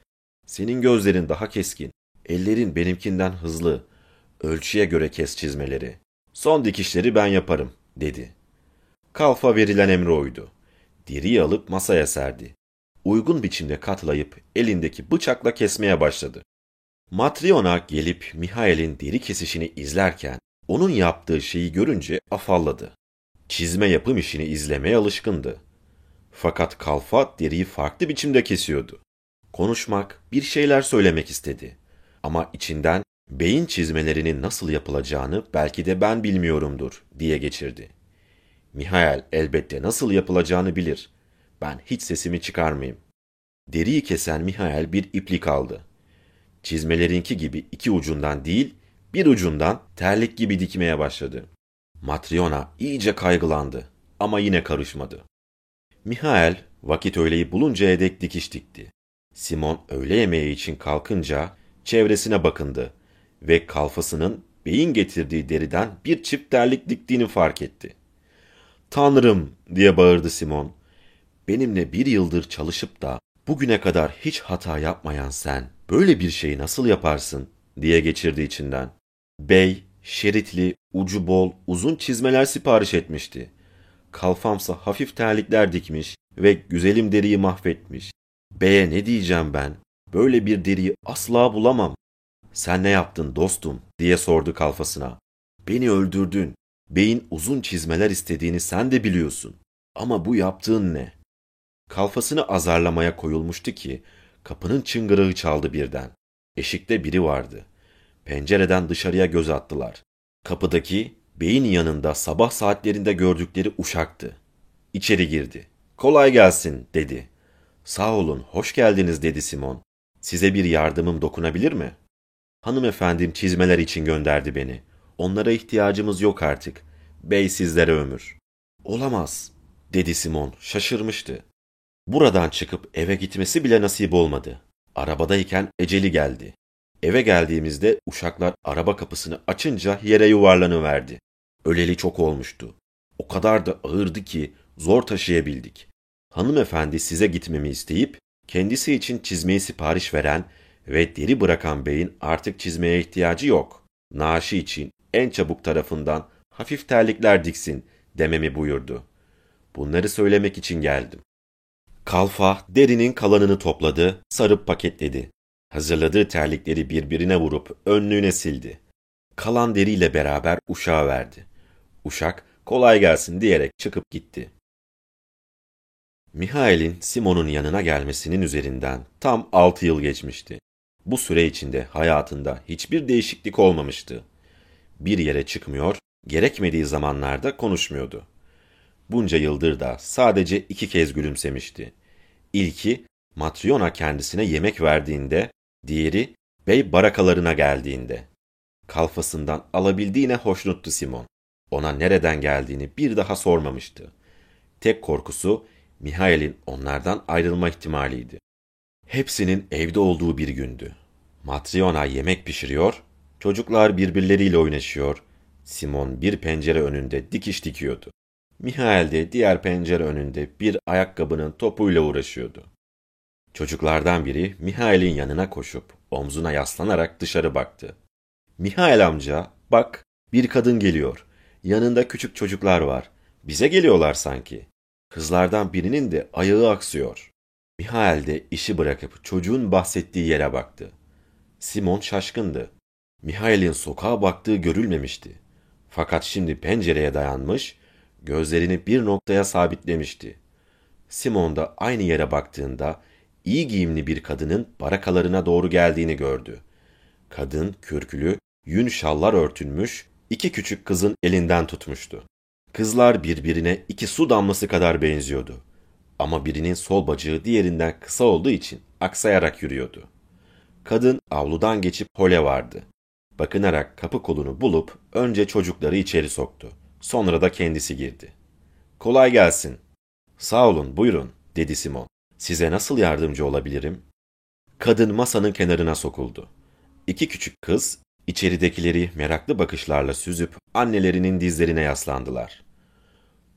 [SPEAKER 1] Senin gözlerin daha keskin. Ellerin benimkinden hızlı. Ölçüye göre kes çizmeleri. Son dikişleri ben yaparım, dedi. Kalfa verilen emri oydu. Deriyi alıp masaya serdi. Uygun biçimde katlayıp elindeki bıçakla kesmeye başladı. Matryona gelip Mihail'in deri kesişini izlerken onun yaptığı şeyi görünce afalladı. Çizme yapım işini izlemeye alışkındı. Fakat Kalfa deriyi farklı biçimde kesiyordu. Konuşmak, bir şeyler söylemek istedi. Ama içinden beyin çizmelerinin nasıl yapılacağını belki de ben bilmiyorumdur diye geçirdi. Mihail elbette nasıl yapılacağını bilir. Ben hiç sesimi çıkarmayayım. Deriyi kesen Mihail bir iplik aldı. Çizmelerinki gibi iki ucundan değil, bir ucundan terlik gibi dikmeye başladı. Matryona iyice kaygılandı ama yine karışmadı. Mihail vakit öğleyi buluncaya dek dikiş dikti. Simon öğle yemeği için kalkınca çevresine bakındı ve kalfasının beyin getirdiği deriden bir çift terlik diktiğini fark etti. Tanrım diye bağırdı Simon. Benimle bir yıldır çalışıp da bugüne kadar hiç hata yapmayan sen böyle bir şeyi nasıl yaparsın diye geçirdi içinden. Bey, şeritli, ucu bol, uzun çizmeler sipariş etmişti. Kalfamsa hafif terlikler dikmiş ve güzelim deriyi mahvetmiş. Bey'e ne diyeceğim ben? Böyle bir deriyi asla bulamam. Sen ne yaptın dostum diye sordu kalfasına. Beni öldürdün. Beyin uzun çizmeler istediğini sen de biliyorsun. Ama bu yaptığın ne? Kalfasını azarlamaya koyulmuştu ki kapının çıngırağı çaldı birden. Eşikte biri vardı. Pencereden dışarıya göz attılar. Kapıdaki beyin yanında sabah saatlerinde gördükleri uşaktı. İçeri girdi. Kolay gelsin dedi. Sağ olun, hoş geldiniz dedi Simon. Size bir yardımım dokunabilir mi? Hanımefendim çizmeler için gönderdi beni. Onlara ihtiyacımız yok artık. Bey sizlere ömür. Olamaz, dedi Simon, şaşırmıştı. Buradan çıkıp eve gitmesi bile nasip olmadı. Arabadayken eceli geldi. Eve geldiğimizde uşaklar araba kapısını açınca yere yuvarlanıverdi. Öleli çok olmuştu. O kadar da ağırdı ki zor taşıyabildik. Hanımefendi size gitmemi isteyip kendisi için çizmeyi sipariş veren ve deri bırakan beyin artık çizmeye ihtiyacı yok. Naaşı için en çabuk tarafından hafif terlikler diksin dememi buyurdu. Bunları söylemek için geldim. Kalfa derinin kalanını topladı, sarıp paketledi. Hazırladığı terlikleri birbirine vurup önlüğüne sildi. Kalan deriyle beraber uşağa verdi. Uşak kolay gelsin diyerek çıkıp gitti. Mihail'in Simon'un yanına gelmesinin üzerinden tam altı yıl geçmişti. Bu süre içinde hayatında hiçbir değişiklik olmamıştı. Bir yere çıkmıyor, gerekmediği zamanlarda konuşmuyordu. Bunca yıldır da sadece iki kez gülümsemişti. İlki Matryona kendisine yemek verdiğinde, diğeri bey barakalarına geldiğinde. Kalfasından alabildiğine hoşnuttu Simon. Ona nereden geldiğini bir daha sormamıştı. Tek korkusu Mihail'in onlardan ayrılma ihtimaliydi. Hepsinin evde olduğu bir gündü. Matryona yemek pişiriyor, çocuklar birbirleriyle oynaşıyor, Simon bir pencere önünde dikiş dikiyordu. Mihail de diğer pencere önünde bir ayakkabının topuyla uğraşıyordu. Çocuklardan biri Mihail'in yanına koşup omzuna yaslanarak dışarı baktı. Mihail amca, bak bir kadın geliyor. Yanında küçük çocuklar var. Bize geliyorlar sanki. Kızlardan birinin de ayağı aksıyor. Mihail de işi bırakıp çocuğun bahsettiği yere baktı. Simon şaşkındı. Mihail'in sokağa baktığı görülmemişti. Fakat şimdi pencereye dayanmış, gözlerini bir noktaya sabitlemişti. Simon da aynı yere baktığında iyi giyimli bir kadının barakalarına doğru geldiğini gördü. Kadın kürkülü, yün şallar örtülmüş, iki küçük kızın elinden tutmuştu. Kızlar birbirine iki su damlası kadar benziyordu. Ama birinin sol bacağı diğerinden kısa olduğu için aksayarak yürüyordu. Kadın avludan geçip hole vardı. Bakınarak kapı kolunu bulup önce çocukları içeri soktu. Sonra da kendisi girdi. Kolay gelsin. Sağ olun, buyurun, dedi Simon. Size nasıl yardımcı olabilirim? Kadın masanın kenarına sokuldu. İki küçük kız içeridekileri meraklı bakışlarla süzüp annelerinin dizlerine yaslandılar.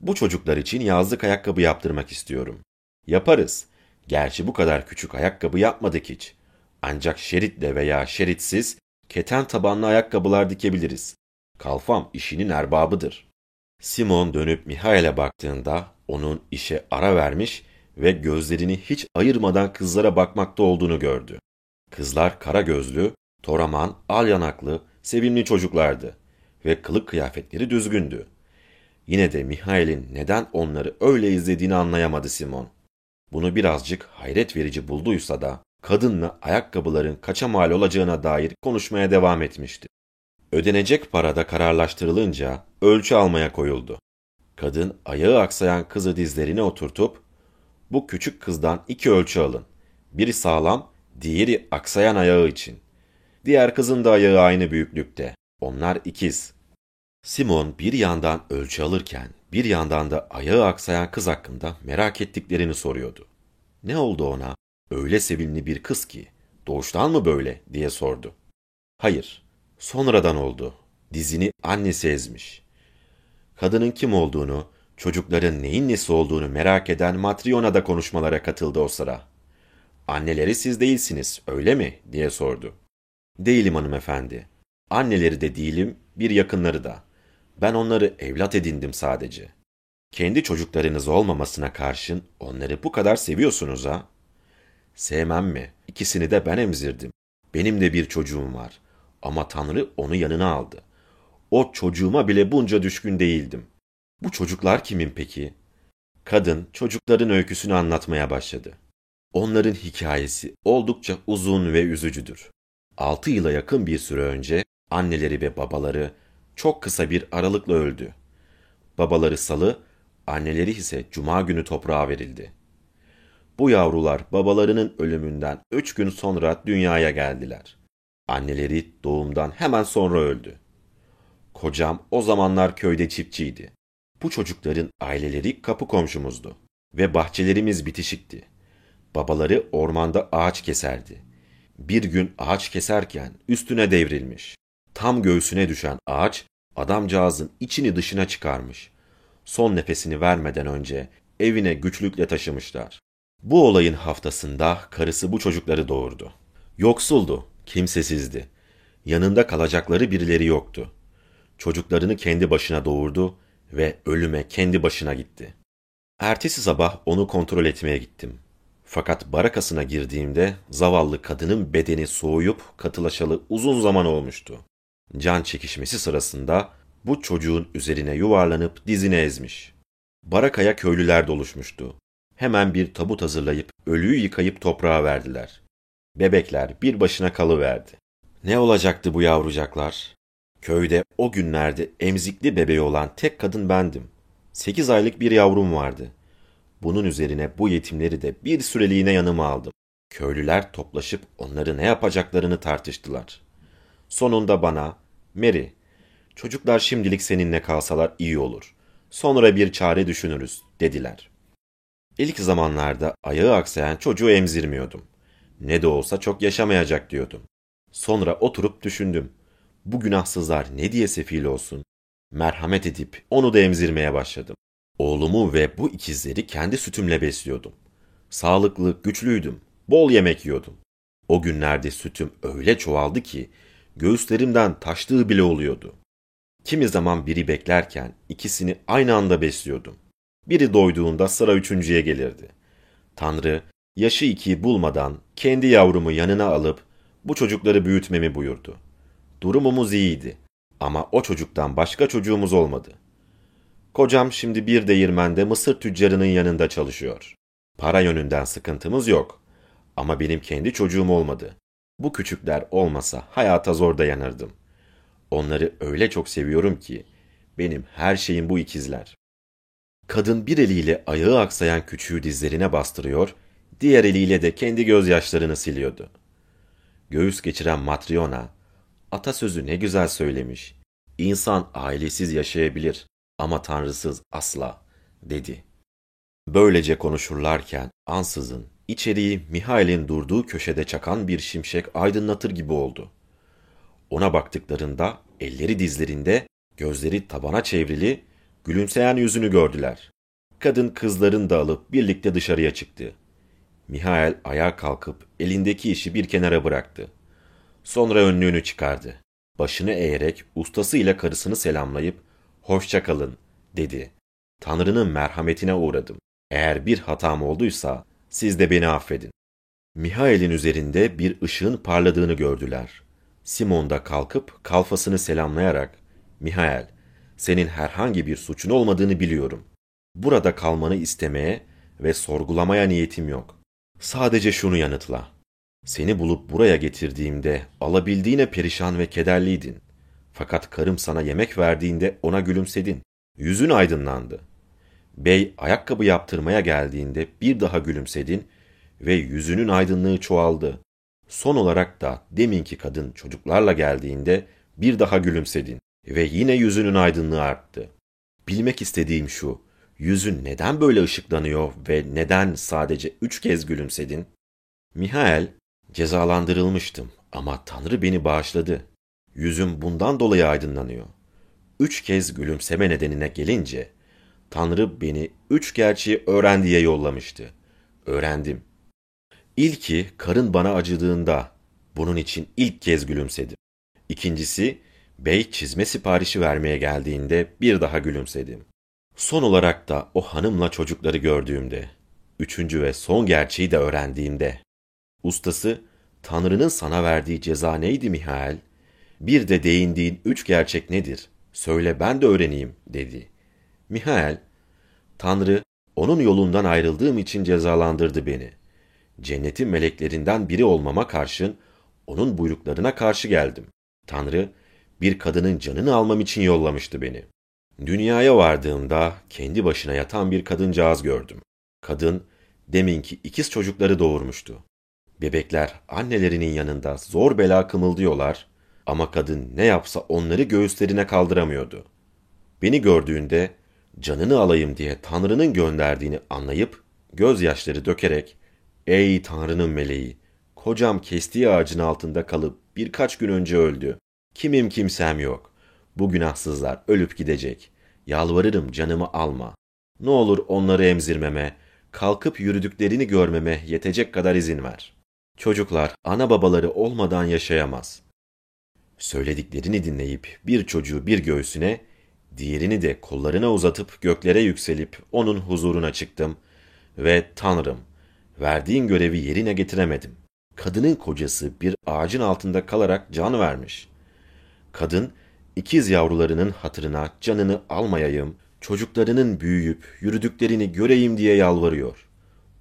[SPEAKER 1] Bu çocuklar için yazlık ayakkabı yaptırmak istiyorum. Yaparız. Gerçi bu kadar küçük ayakkabı yapmadık hiç. Ancak şeritle veya şeritsiz keten tabanlı ayakkabılar dikebiliriz. Kalfam işinin erbabıdır. Simon dönüp Mihail'e baktığında onun işe ara vermiş ve gözlerini hiç ayırmadan kızlara bakmakta olduğunu gördü. Kızlar kara gözlü, toraman, al yanaklı, sevimli çocuklardı ve kılık kıyafetleri düzgündü. Yine de Mihail'in neden onları öyle izlediğini anlayamadı Simon. Bunu birazcık hayret verici bulduysa da kadınla ayakkabıların kaça mal olacağına dair konuşmaya devam etmişti. Ödenecek parada kararlaştırılınca ölçü almaya koyuldu. Kadın ayağı aksayan kızı dizlerine oturtup, bu küçük kızdan iki ölçü alın. Biri sağlam, diğeri aksayan ayağı için. Diğer kızın da ayağı aynı büyüklükte. Onlar ikiz. Simon bir yandan ölçü alırken bir yandan da ayağı aksayan kız hakkında merak ettiklerini soruyordu. Ne oldu ona? Öyle sevimli bir kız ki. Doğuştan mı böyle diye sordu. Hayır, sonradan oldu. Dizini annesi ezmiş. Kadının kim olduğunu, çocukların neyin nesi olduğunu merak eden Matryona da konuşmalara katıldı o sıra. Anneleri siz değilsiniz, öyle mi? diye sordu. Değilim hanımefendi. Anneleri de değilim, bir yakınları da. Ben onları evlat edindim sadece. Kendi çocuklarınız olmamasına karşın onları bu kadar seviyorsunuz ha? Sevmem mi? İkisini de ben emzirdim. Benim de bir çocuğum var. Ama Tanrı onu yanına aldı. O çocuğuma bile bunca düşkün değildim. Bu çocuklar kimin peki? Kadın çocukların öyküsünü anlatmaya başladı. Onların hikayesi oldukça uzun ve üzücüdür. Altı yıla yakın bir süre önce anneleri ve babaları çok kısa bir aralıkla öldü. Babaları salı, anneleri ise cuma günü toprağa verildi. Bu yavrular babalarının ölümünden üç gün sonra dünyaya geldiler. Anneleri doğumdan hemen sonra öldü. Kocam o zamanlar köyde çiftçiydi. Bu çocukların aileleri kapı komşumuzdu ve bahçelerimiz bitişikti. Babaları ormanda ağaç keserdi. Bir gün ağaç keserken üstüne devrilmiş. Tam göğsüne düşen ağaç adamcağızın içini dışına çıkarmış. Son nefesini vermeden önce evine güçlükle taşımışlar. Bu olayın haftasında karısı bu çocukları doğurdu. Yoksuldu, kimsesizdi. Yanında kalacakları birileri yoktu. Çocuklarını kendi başına doğurdu ve ölüme kendi başına gitti. Ertesi sabah onu kontrol etmeye gittim. Fakat barakasına girdiğimde zavallı kadının bedeni soğuyup katılaşalı uzun zaman olmuştu. Can çekişmesi sırasında bu çocuğun üzerine yuvarlanıp dizine ezmiş. Barakaya köylüler doluşmuştu. Hemen bir tabut hazırlayıp ölüyü yıkayıp toprağa verdiler. Bebekler bir başına kalıverdi. Ne olacaktı bu yavrucaklar? Köyde o günlerde emzikli bebeği olan tek kadın bendim. Sekiz aylık bir yavrum vardı. Bunun üzerine bu yetimleri de bir süreliğine yanıma aldım. Köylüler toplaşıp onları ne yapacaklarını tartıştılar. Sonunda bana, Mary, çocuklar şimdilik seninle kalsalar iyi olur. Sonra bir çare düşünürüz, dediler. İlk zamanlarda ayağı aksayan çocuğu emzirmiyordum. Ne de olsa çok yaşamayacak diyordum. Sonra oturup düşündüm. Bu günahsızlar ne diye sefil olsun? Merhamet edip onu da emzirmeye başladım. Oğlumu ve bu ikizleri kendi sütümle besliyordum. Sağlıklı, güçlüydüm. Bol yemek yiyordum. O günlerde sütüm öyle çoğaldı ki göğüslerimden taştığı bile oluyordu. Kimi zaman biri beklerken ikisini aynı anda besliyordum. Biri doyduğunda sıra üçüncüye gelirdi. Tanrı yaşı ikiyi bulmadan kendi yavrumu yanına alıp bu çocukları büyütmemi buyurdu. Durumumuz iyiydi ama o çocuktan başka çocuğumuz olmadı. Kocam şimdi bir değirmende mısır tüccarının yanında çalışıyor. Para yönünden sıkıntımız yok. Ama benim kendi çocuğum olmadı. Bu küçükler olmasa hayata zor dayanırdım. Onları öyle çok seviyorum ki benim her şeyim bu ikizler. Kadın bir eliyle ayağı aksayan küçüğü dizlerine bastırıyor, diğer eliyle de kendi gözyaşlarını siliyordu. Göğüs geçiren Matryona, atasözü ne güzel söylemiş. İnsan ailesiz yaşayabilir ama tanrısız asla, dedi. Böylece konuşurlarken ansızın içeriği Mihail'in durduğu köşede çakan bir şimşek aydınlatır gibi oldu. Ona baktıklarında elleri dizlerinde, gözleri tabana çevrili, gülümseyen yüzünü gördüler. Kadın kızların da alıp birlikte dışarıya çıktı. Mihail ayağa kalkıp elindeki işi bir kenara bıraktı. Sonra önlüğünü çıkardı. Başını eğerek ustasıyla karısını selamlayıp hoşça kalın dedi. Tanrı'nın merhametine uğradım. Eğer bir hatam olduysa siz de beni affedin. Mihail'in üzerinde bir ışığın parladığını gördüler. Simon da kalkıp kalfasını selamlayarak, Mihail, senin herhangi bir suçun olmadığını biliyorum. Burada kalmanı istemeye ve sorgulamaya niyetim yok. Sadece şunu yanıtla. Seni bulup buraya getirdiğimde alabildiğine perişan ve kederliydin. Fakat karım sana yemek verdiğinde ona gülümsedin. Yüzün aydınlandı. Bey ayakkabı yaptırmaya geldiğinde bir daha gülümsedin ve yüzünün aydınlığı çoğaldı. Son olarak da deminki kadın çocuklarla geldiğinde bir daha gülümsedin ve yine yüzünün aydınlığı arttı. Bilmek istediğim şu, yüzün neden böyle ışıklanıyor ve neden sadece üç kez gülümsedin? Mihail, cezalandırılmıştım ama Tanrı beni bağışladı. Yüzüm bundan dolayı aydınlanıyor. Üç kez gülümseme nedenine gelince, Tanrı beni üç gerçeği öğren diye yollamıştı. Öğrendim. İlki karın bana acıdığında, bunun için ilk kez gülümsedim. İkincisi, bey çizme siparişi vermeye geldiğinde bir daha gülümsedim. Son olarak da o hanımla çocukları gördüğümde, üçüncü ve son gerçeği de öğrendiğimde, ustası, Tanrı'nın sana verdiği ceza neydi Mihail? Bir de değindiğin üç gerçek nedir? Söyle ben de öğreneyim, dedi. Mihail, Tanrı, onun yolundan ayrıldığım için cezalandırdı beni. Cennetin meleklerinden biri olmama karşın, onun buyruklarına karşı geldim. Tanrı, bir kadının canını almam için yollamıştı beni. Dünyaya vardığımda kendi başına yatan bir kadıncağız gördüm. Kadın, deminki ikiz çocukları doğurmuştu. Bebekler annelerinin yanında zor bela kımıldıyorlar ama kadın ne yapsa onları göğüslerine kaldıramıyordu. Beni gördüğünde canını alayım diye Tanrı'nın gönderdiğini anlayıp gözyaşları dökerek ''Ey Tanrı'nın meleği, kocam kestiği ağacın altında kalıp birkaç gün önce öldü. Kimim kimsem yok. Bu günahsızlar ölüp gidecek. Yalvarırım canımı alma. Ne olur onları emzirmeme, kalkıp yürüdüklerini görmeme yetecek kadar izin ver. Çocuklar ana babaları olmadan yaşayamaz. Söylediklerini dinleyip bir çocuğu bir göğsüne, diğerini de kollarına uzatıp göklere yükselip onun huzuruna çıktım ve Tanrım, verdiğin görevi yerine getiremedim. Kadının kocası bir ağacın altında kalarak can vermiş. Kadın, ikiz yavrularının hatırına canını almayayım, çocuklarının büyüyüp yürüdüklerini göreyim diye yalvarıyor.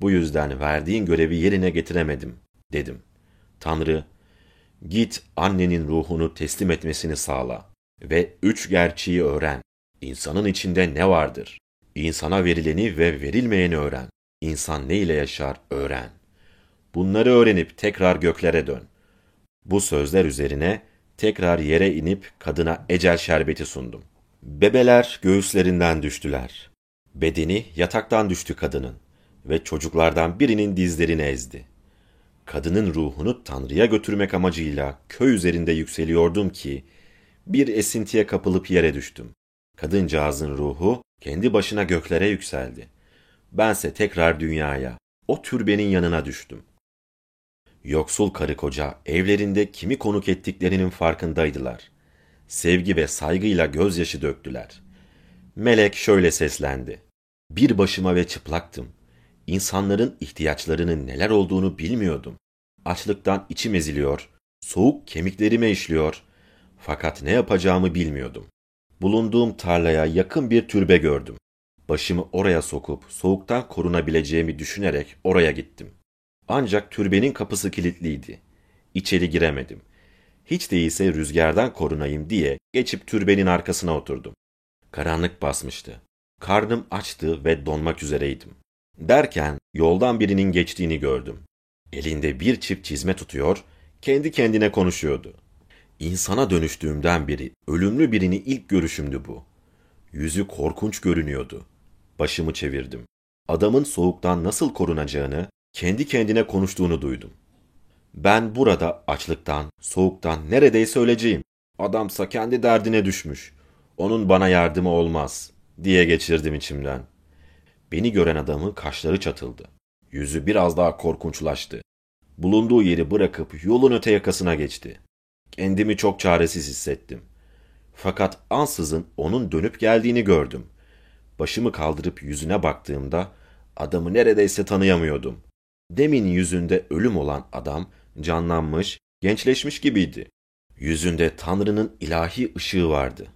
[SPEAKER 1] Bu yüzden verdiğin görevi yerine getiremedim, dedim. Tanrı, git annenin ruhunu teslim etmesini sağla ve üç gerçeği öğren. İnsanın içinde ne vardır? İnsana verileni ve verilmeyeni öğren. İnsan ne ile yaşar öğren. Bunları öğrenip tekrar göklere dön. Bu sözler üzerine tekrar yere inip kadına ecel şerbeti sundum. Bebeler göğüslerinden düştüler. Bedeni yataktan düştü kadının ve çocuklardan birinin dizlerini ezdi. Kadının ruhunu Tanrı'ya götürmek amacıyla köy üzerinde yükseliyordum ki bir esintiye kapılıp yere düştüm. Kadıncağızın ruhu kendi başına göklere yükseldi. Bense tekrar dünyaya, o türbenin yanına düştüm. Yoksul karı koca evlerinde kimi konuk ettiklerinin farkındaydılar. Sevgi ve saygıyla gözyaşı döktüler. Melek şöyle seslendi. Bir başıma ve çıplaktım. İnsanların ihtiyaçlarının neler olduğunu bilmiyordum. Açlıktan içim eziliyor, soğuk kemiklerime işliyor. Fakat ne yapacağımı bilmiyordum. Bulunduğum tarlaya yakın bir türbe gördüm. Başımı oraya sokup soğuktan korunabileceğimi düşünerek oraya gittim. Ancak türbenin kapısı kilitliydi. İçeri giremedim. Hiç değilse rüzgardan korunayım diye geçip türbenin arkasına oturdum. Karanlık basmıştı. Karnım açtı ve donmak üzereydim. Derken yoldan birinin geçtiğini gördüm. Elinde bir çift çizme tutuyor, kendi kendine konuşuyordu. İnsana dönüştüğümden beri ölümlü birini ilk görüşümdü bu. Yüzü korkunç görünüyordu. Başımı çevirdim. Adamın soğuktan nasıl korunacağını, kendi kendine konuştuğunu duydum. Ben burada açlıktan, soğuktan neredeyse öleceğim. Adamsa kendi derdine düşmüş. Onun bana yardımı olmaz, diye geçirdim içimden. Beni gören adamın kaşları çatıldı. Yüzü biraz daha korkunçlaştı. Bulunduğu yeri bırakıp yolun öte yakasına geçti. Kendimi çok çaresiz hissettim. Fakat ansızın onun dönüp geldiğini gördüm. Başımı kaldırıp yüzüne baktığımda adamı neredeyse tanıyamıyordum. Demin yüzünde ölüm olan adam canlanmış, gençleşmiş gibiydi. Yüzünde Tanrı'nın ilahi ışığı vardı.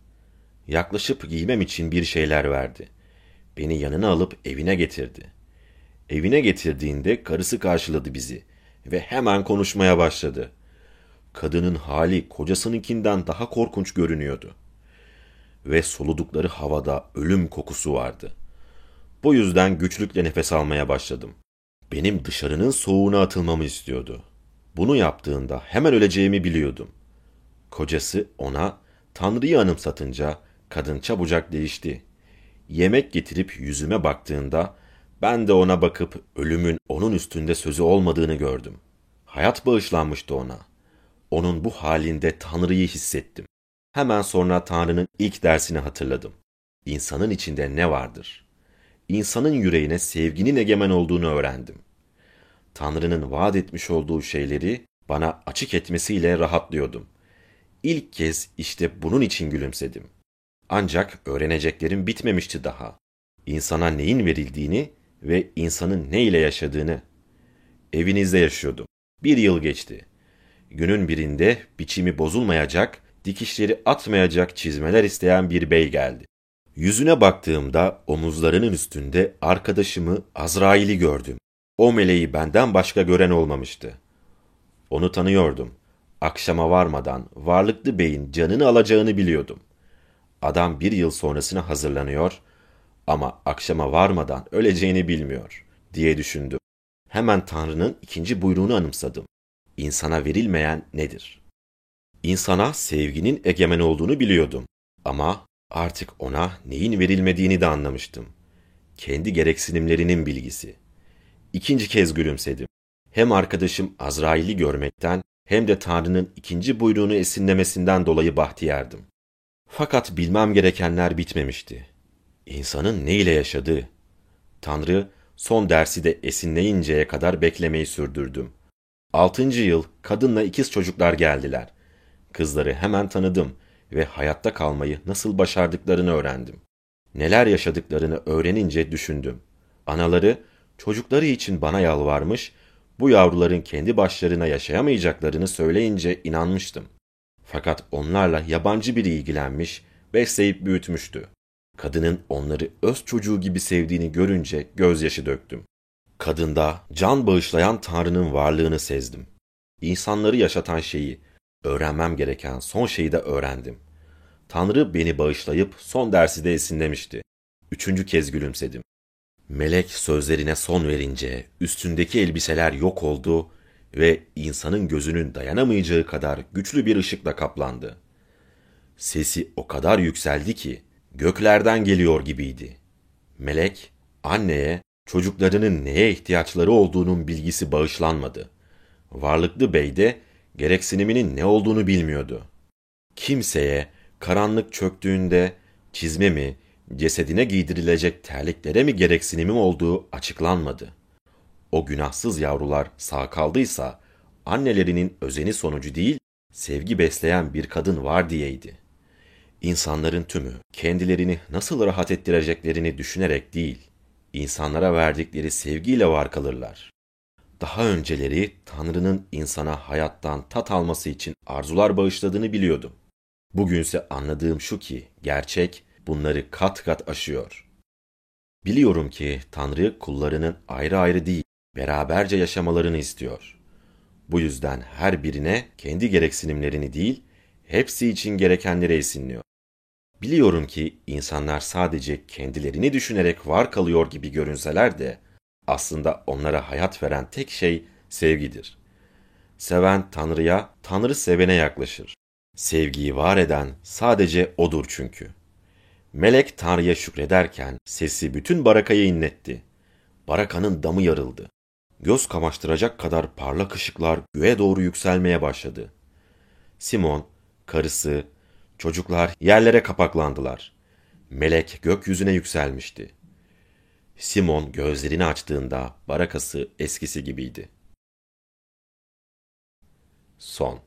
[SPEAKER 1] Yaklaşıp giymem için bir şeyler verdi. Beni yanına alıp evine getirdi. Evine getirdiğinde karısı karşıladı bizi ve hemen konuşmaya başladı. Kadının hali kocasınınkinden daha korkunç görünüyordu. Ve soludukları havada ölüm kokusu vardı. Bu yüzden güçlükle nefes almaya başladım. Benim dışarının soğuğuna atılmamı istiyordu. Bunu yaptığında hemen öleceğimi biliyordum. Kocası ona Tanrı'yı anımsatınca kadın çabucak değişti. Yemek getirip yüzüme baktığında ben de ona bakıp ölümün onun üstünde sözü olmadığını gördüm. Hayat bağışlanmıştı ona. Onun bu halinde Tanrı'yı hissettim. Hemen sonra Tanrı'nın ilk dersini hatırladım. İnsanın içinde ne vardır? İnsanın yüreğine sevginin egemen olduğunu öğrendim. Tanrı'nın vaat etmiş olduğu şeyleri bana açık etmesiyle rahatlıyordum. İlk kez işte bunun için gülümsedim. Ancak öğreneceklerim bitmemişti daha. İnsana neyin verildiğini ve insanın ne ile yaşadığını. Evinizde yaşıyordum. Bir yıl geçti. Günün birinde biçimi bozulmayacak, dikişleri atmayacak çizmeler isteyen bir bey geldi. Yüzüne baktığımda omuzlarının üstünde arkadaşımı Azrail'i gördüm. O meleği benden başka gören olmamıştı. Onu tanıyordum. Akşama varmadan varlıklı beyin canını alacağını biliyordum. Adam bir yıl sonrasına hazırlanıyor ama akşama varmadan öleceğini bilmiyor diye düşündüm. Hemen Tanrı'nın ikinci buyruğunu anımsadım. İnsana verilmeyen nedir? İnsana sevginin egemen olduğunu biliyordum ama artık ona neyin verilmediğini de anlamıştım. Kendi gereksinimlerinin bilgisi. İkinci kez gülümsedim. Hem arkadaşım Azrail'i görmekten hem de Tanrı'nın ikinci buyruğunu esinlemesinden dolayı bahtiyardım. Fakat bilmem gerekenler bitmemişti. İnsanın ne ile yaşadığı. Tanrı son dersi de esinleyinceye kadar beklemeyi sürdürdüm. Altıncı yıl kadınla ikiz çocuklar geldiler. Kızları hemen tanıdım ve hayatta kalmayı nasıl başardıklarını öğrendim. Neler yaşadıklarını öğrenince düşündüm. Anaları çocukları için bana yalvarmış, bu yavruların kendi başlarına yaşayamayacaklarını söyleyince inanmıştım. Fakat onlarla yabancı biri ilgilenmiş, besleyip büyütmüştü. Kadının onları öz çocuğu gibi sevdiğini görünce gözyaşı döktüm. Kadında can bağışlayan Tanrı'nın varlığını sezdim. İnsanları yaşatan şeyi, öğrenmem gereken son şeyi de öğrendim. Tanrı beni bağışlayıp son dersi de esinlemişti. Üçüncü kez gülümsedim. Melek sözlerine son verince üstündeki elbiseler yok oldu ve insanın gözünün dayanamayacağı kadar güçlü bir ışıkla kaplandı. Sesi o kadar yükseldi ki göklerden geliyor gibiydi. Melek anneye çocuklarının neye ihtiyaçları olduğunun bilgisi bağışlanmadı. Varlıklı bey de gereksiniminin ne olduğunu bilmiyordu. Kimseye karanlık çöktüğünde çizme mi, cesedine giydirilecek terliklere mi gereksinimim olduğu açıklanmadı. O günahsız yavrular sağ kaldıysa annelerinin özeni sonucu değil, sevgi besleyen bir kadın var diyeydi. İnsanların tümü kendilerini nasıl rahat ettireceklerini düşünerek değil, insanlara verdikleri sevgiyle var kalırlar. Daha önceleri Tanrı'nın insana hayattan tat alması için arzular bağışladığını biliyordum. Bugünse anladığım şu ki gerçek bunları kat kat aşıyor. Biliyorum ki Tanrı kullarının ayrı ayrı değil, beraberce yaşamalarını istiyor. Bu yüzden her birine kendi gereksinimlerini değil, hepsi için gerekenleri esinliyor. Biliyorum ki insanlar sadece kendilerini düşünerek var kalıyor gibi görünseler de aslında onlara hayat veren tek şey sevgidir. Seven Tanrı'ya, Tanrı sevene yaklaşır. Sevgiyi var eden sadece O'dur çünkü. Melek Tanrı'ya şükrederken sesi bütün barakayı inletti. Barakanın damı yarıldı. Göz kamaştıracak kadar parlak ışıklar göğe doğru yükselmeye başladı. Simon, karısı, çocuklar yerlere kapaklandılar. Melek gökyüzüne yükselmişti. Simon gözlerini açtığında barakası eskisi gibiydi. Son